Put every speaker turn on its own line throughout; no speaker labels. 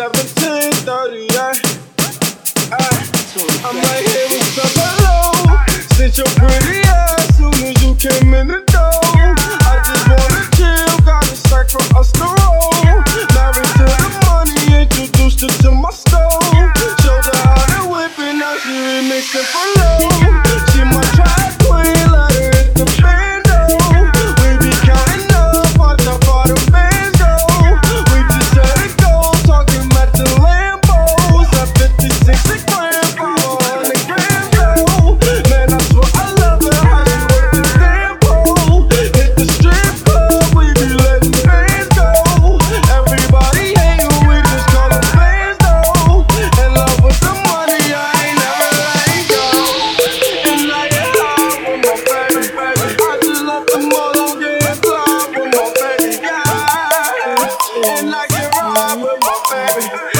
1730, yeah. I, I'm right here with some love. Since you're pretty ass soon as you came in the open.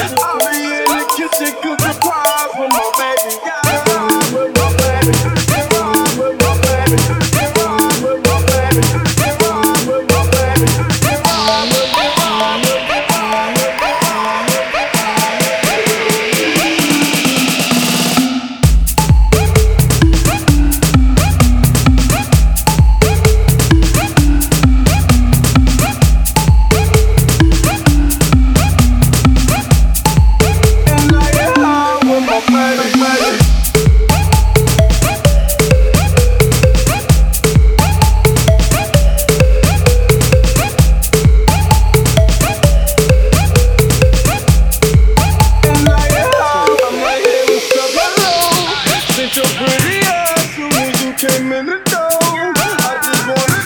You're pretty ass you came in the door. I just wanna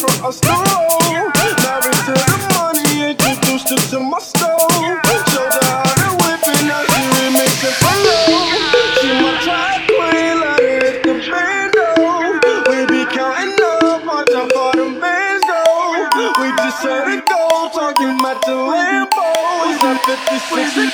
for us to roll. The money, to my stove. Showed her how to whip it, now she. She my queen. We be counting up, for. We just talking about the Lambo. 56 and